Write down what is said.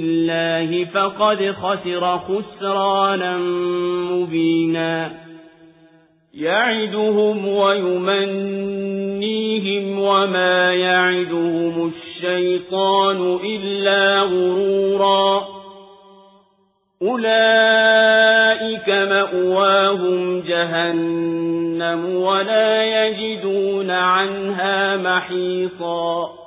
الله فقد خسر خسرانا مبينا. يعدهم ويمنيهم وما يعدهم الشيطان إلا غرورا. أولئك مأواهم جهنم ولا يجدون عنها محيصا